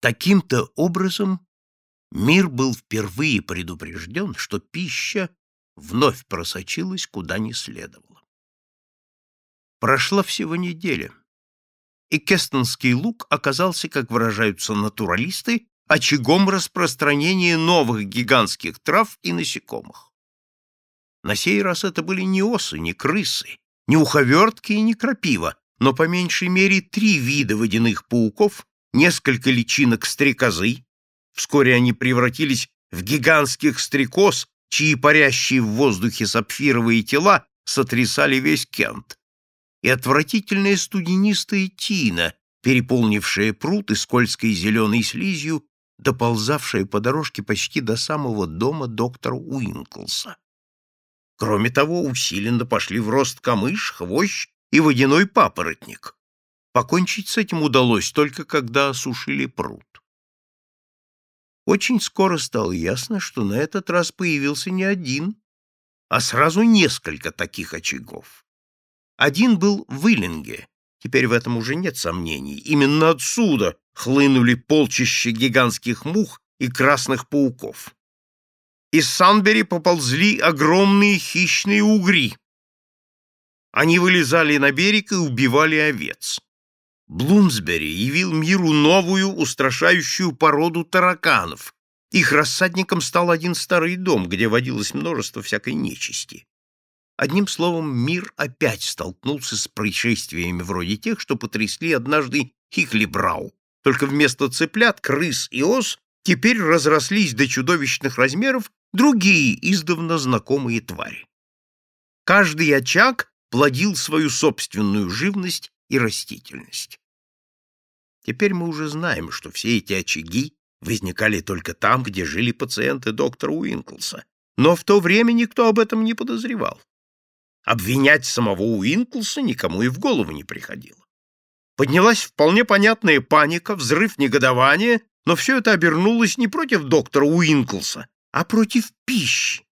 Таким-то образом мир был впервые предупрежден, что пища вновь просочилась куда не следовало. Прошла всего неделя, и кестонский лук оказался, как выражаются натуралисты, очагом распространения новых гигантских трав и насекомых. На сей раз это были не осы, не крысы, не уховертки и не крапива, но по меньшей мере три вида водяных пауков, несколько личинок стрекозы. Вскоре они превратились в гигантских стрекоз, чьи парящие в воздухе сапфировые тела сотрясали весь Кент. И отвратительная студенистая тина, переполнившая пруд и скользкой зеленой слизью, доползавшая по дорожке почти до самого дома доктора Уинклса. Кроме того, усиленно пошли в рост камыш, хвощ и водяной папоротник. Покончить с этим удалось только когда осушили пруд. Очень скоро стало ясно, что на этот раз появился не один, а сразу несколько таких очагов. Один был в Иллинге, теперь в этом уже нет сомнений. Именно отсюда хлынули полчища гигантских мух и красных пауков. Из Санбери поползли огромные хищные угри. Они вылезали на берег и убивали овец. Блумсбери явил миру новую устрашающую породу тараканов. Их рассадником стал один старый дом, где водилось множество всякой нечисти. Одним словом, мир опять столкнулся с происшествиями вроде тех, что потрясли однажды Хихлибрау. Только вместо цыплят, крыс и ос теперь разрослись до чудовищных размеров другие издавна знакомые твари. Каждый очаг плодил свою собственную живность и растительность. Теперь мы уже знаем, что все эти очаги возникали только там, где жили пациенты доктора Уинклса, но в то время никто об этом не подозревал. Обвинять самого Уинклса никому и в голову не приходило. Поднялась вполне понятная паника, взрыв негодования, но все это обернулось не против доктора Уинклса, а против пищи.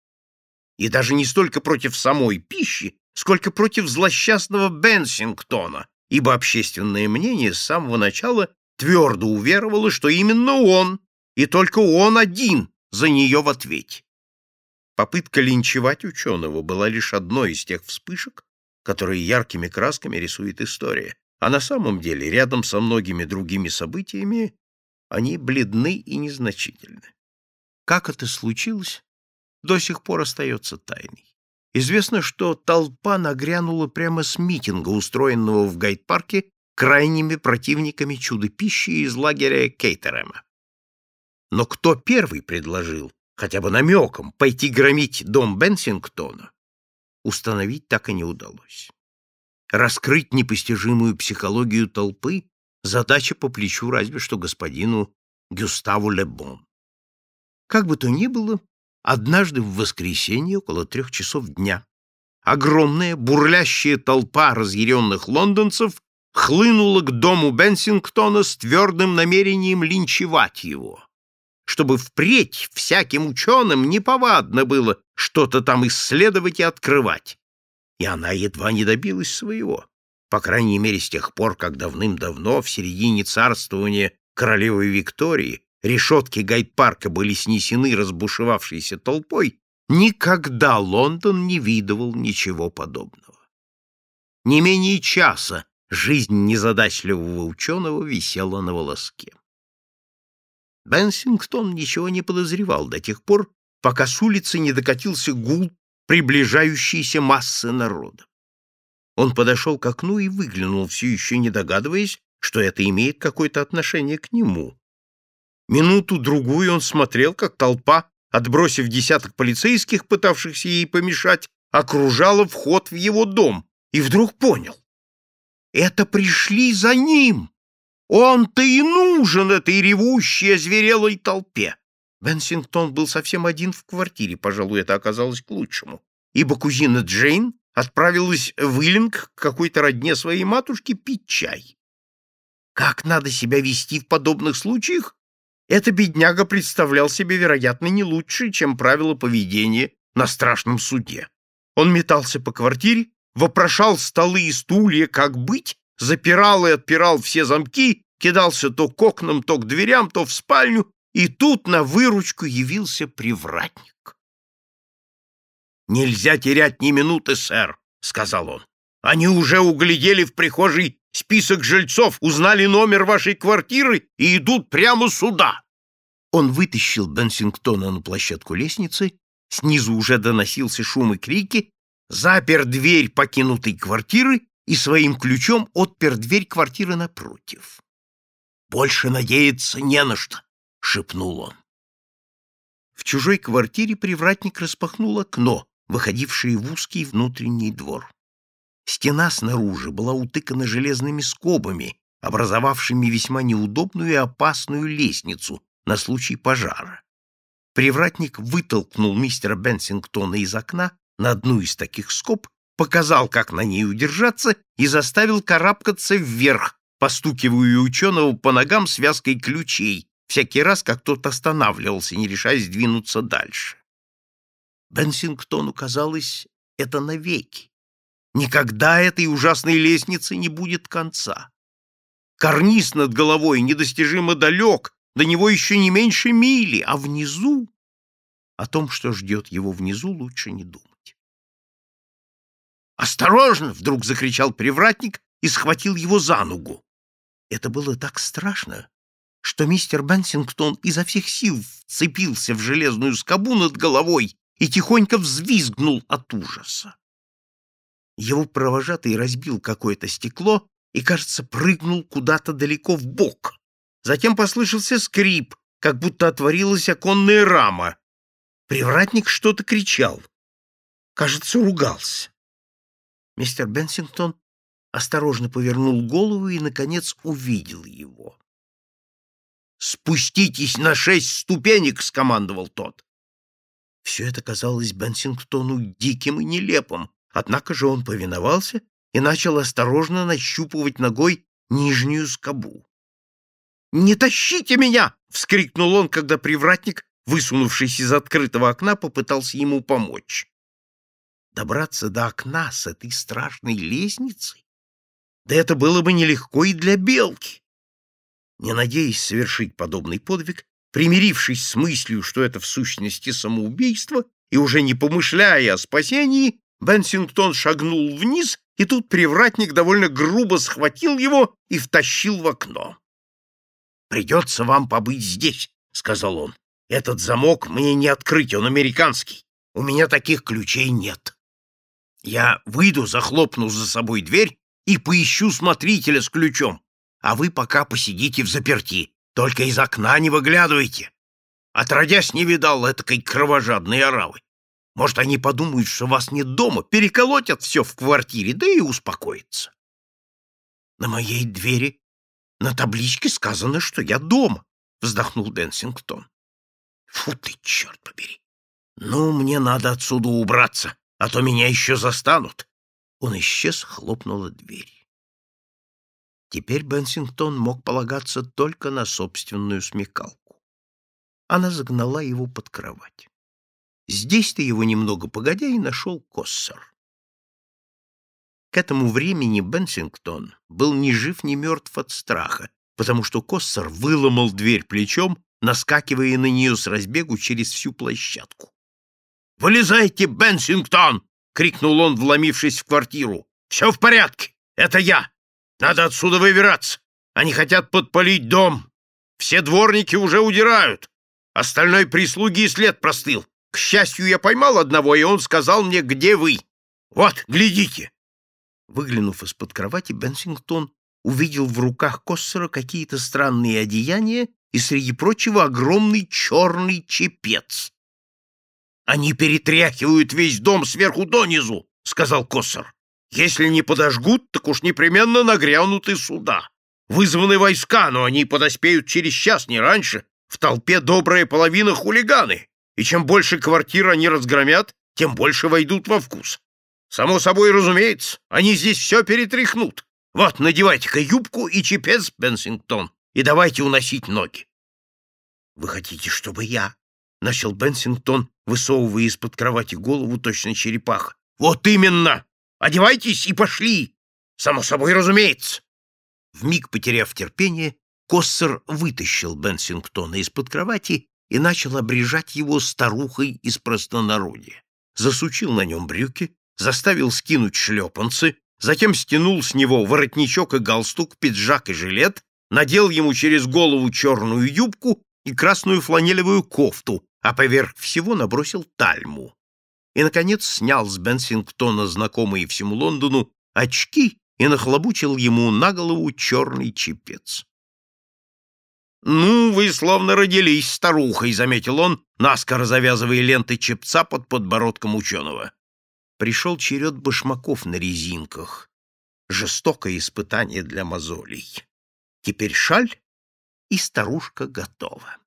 И даже не столько против самой пищи, сколько против злосчастного Бенсингтона, ибо общественное мнение с самого начала твердо уверовало, что именно он, и только он один, за нее в ответе. Попытка линчевать ученого была лишь одной из тех вспышек, которые яркими красками рисует история, а на самом деле, рядом со многими другими событиями, они бледны и незначительны. Как это случилось, до сих пор остается тайной. Известно, что толпа нагрянула прямо с митинга, устроенного в гайд-парке крайними противниками чудо-пищи из лагеря Кейтерема. Но кто первый предложил, хотя бы намеком, пойти громить дом Бенсингтона, установить так и не удалось. Раскрыть непостижимую психологию толпы — задача по плечу разве что господину Гюставу Лебон. Как бы то ни было, Однажды в воскресенье около трех часов дня огромная бурлящая толпа разъяренных лондонцев хлынула к дому Бенсингтона с твердым намерением линчевать его, чтобы впредь всяким ученым неповадно было что-то там исследовать и открывать. И она едва не добилась своего, по крайней мере с тех пор, как давным-давно, в середине царствования королевы Виктории, решетки гайд-парка были снесены разбушевавшейся толпой, никогда Лондон не видывал ничего подобного. Не менее часа жизнь незадачливого ученого висела на волоске. Бенсингтон ничего не подозревал до тех пор, пока с улицы не докатился гул приближающейся массы народа. Он подошел к окну и выглянул, все еще не догадываясь, что это имеет какое-то отношение к нему. Минуту-другую он смотрел, как толпа, отбросив десяток полицейских, пытавшихся ей помешать, окружала вход в его дом, и вдруг понял. Это пришли за ним! Он-то и нужен этой ревущей, озверелой толпе. Бенсингтон был совсем один в квартире, пожалуй, это оказалось к лучшему, ибо кузина Джейн отправилась в Иллинг к какой-то родне своей матушки пить чай. Как надо себя вести в подобных случаях, это бедняга представлял себе, вероятно, не лучше, чем правила поведения на страшном суде. Он метался по квартире, вопрошал столы и стулья, как быть, запирал и отпирал все замки, кидался то к окнам, то к дверям, то в спальню, и тут на выручку явился привратник. «Нельзя терять ни минуты, сэр», — сказал он. «Они уже углядели в прихожей список жильцов, узнали номер вашей квартиры и идут прямо сюда». Он вытащил Бенсингтона на площадку лестницы, снизу уже доносился шум и крики, запер дверь покинутой квартиры и своим ключом отпер дверь квартиры напротив. «Больше надеяться не на что», — шепнул он. В чужой квартире привратник распахнул окно, выходившее в узкий внутренний двор. Стена снаружи была утыкана железными скобами, образовавшими весьма неудобную и опасную лестницу на случай пожара. Привратник вытолкнул мистера Бенсингтона из окна на одну из таких скоб, показал, как на ней удержаться, и заставил карабкаться вверх, постукивая ученого по ногам связкой ключей, всякий раз, как тот останавливался, не решаясь двинуться дальше. Бенсингтону казалось это навеки. Никогда этой ужасной лестницы не будет конца. Карниз над головой недостижимо далек, до него еще не меньше мили, а внизу... О том, что ждет его внизу, лучше не думать. «Осторожно!» — вдруг закричал привратник и схватил его за ногу. Это было так страшно, что мистер Бенсингтон изо всех сил вцепился в железную скобу над головой и тихонько взвизгнул от ужаса. Его провожатый разбил какое-то стекло и, кажется, прыгнул куда-то далеко в бок. Затем послышался скрип, как будто отворилась оконная рама. Привратник что-то кричал. Кажется, ругался. Мистер Бенсингтон осторожно повернул голову и, наконец, увидел его. «Спуститесь на шесть ступенек!» — скомандовал тот. Все это казалось Бенсингтону диким и нелепым, однако же он повиновался и начал осторожно нащупывать ногой нижнюю скобу. «Не тащите меня!» — вскрикнул он, когда привратник, высунувшись из открытого окна, попытался ему помочь. Добраться до окна с этой страшной лестницей? Да это было бы нелегко и для белки. Не надеясь совершить подобный подвиг, Примирившись с мыслью, что это в сущности самоубийство, и уже не помышляя о спасении, Бенсингтон шагнул вниз, и тут привратник довольно грубо схватил его и втащил в окно. «Придется вам побыть здесь», — сказал он. «Этот замок мне не открыть, он американский. У меня таких ключей нет. Я выйду, захлопну за собой дверь и поищу смотрителя с ключом, а вы пока посидите в заперти. Только из окна не выглядывайте. Отродясь не видал этакой кровожадной оравы. Может, они подумают, что вас нет дома, переколотят все в квартире, да и успокоятся. На моей двери на табличке сказано, что я дома, вздохнул Бенсингтон. Фу ты, черт побери. Ну, мне надо отсюда убраться, а то меня еще застанут. Он исчез, хлопнула дверь. Теперь Бенсингтон мог полагаться только на собственную смекалку. Она загнала его под кровать. Здесь-то его немного погодя и нашел Коссер. К этому времени Бенсингтон был ни жив, ни мертв от страха, потому что Коссер выломал дверь плечом, наскакивая на нее с разбегу через всю площадку. «Вылезайте, Бенсингтон!» — крикнул он, вломившись в квартиру. «Все в порядке! Это я! Надо отсюда выбираться. Они хотят подпалить дом. Все дворники уже удирают. Остальной прислуги и след простыл. К счастью, я поймал одного, и он сказал мне, где вы. Вот, глядите. Выглянув из-под кровати, Бенсингтон увидел в руках Коссера какие-то странные одеяния и, среди прочего, огромный черный чепец. «Они перетряхивают весь дом сверху донизу», — сказал Коссер. Если не подожгут, так уж непременно нагрянут и сюда. Вызваны войска, но они подоспеют через час, не раньше. В толпе добрая половина хулиганы, и чем больше квартир они разгромят, тем больше войдут во вкус. Само собой разумеется, они здесь все перетряхнут. Вот, надевайте-ка юбку и чепец, Бенсингтон, и давайте уносить ноги. — Вы хотите, чтобы я? — начал Бенсингтон, высовывая из-под кровати голову точно черепаха. — Вот именно! Одевайтесь и пошли! Само собой разумеется!» Вмиг потеряв терпение, Коссер вытащил Бенсингтона из-под кровати и начал обрежать его старухой из простонародья. Засучил на нем брюки, заставил скинуть шлепанцы, затем стянул с него воротничок и галстук, пиджак и жилет, надел ему через голову черную юбку и красную фланелевую кофту, а поверх всего набросил тальму. И, наконец, снял с Бенсингтона знакомые всему Лондону очки и нахлобучил ему на голову черный чепец. «Ну, вы словно родились старухой», — заметил он, наскоро завязывая ленты чепца под подбородком ученого. Пришел черед башмаков на резинках. Жестокое испытание для мозолей. Теперь шаль, и старушка готова.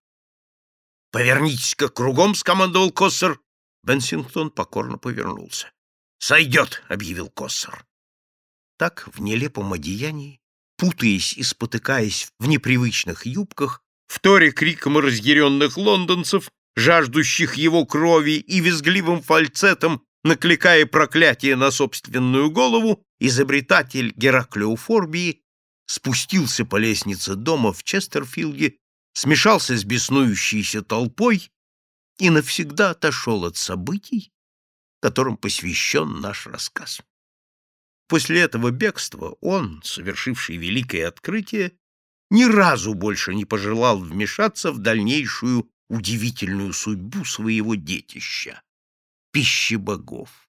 «Повернитесь-ка кругом», — скомандовал Коссер. Бенсингтон покорно повернулся. «Сойдет», — объявил Коссер. Так, в нелепом одеянии, путаясь и спотыкаясь в непривычных юбках, вторя криком разъяренных лондонцев, жаждущих его крови и визгливым фальцетом, накликая проклятие на собственную голову, изобретатель Гераклеофорбии спустился по лестнице дома в Честерфилде, смешался с беснующейся толпой и навсегда отошел от событий, которым посвящен наш рассказ. После этого бегства он, совершивший великое открытие, ни разу больше не пожелал вмешаться в дальнейшую удивительную судьбу своего детища — пищи богов.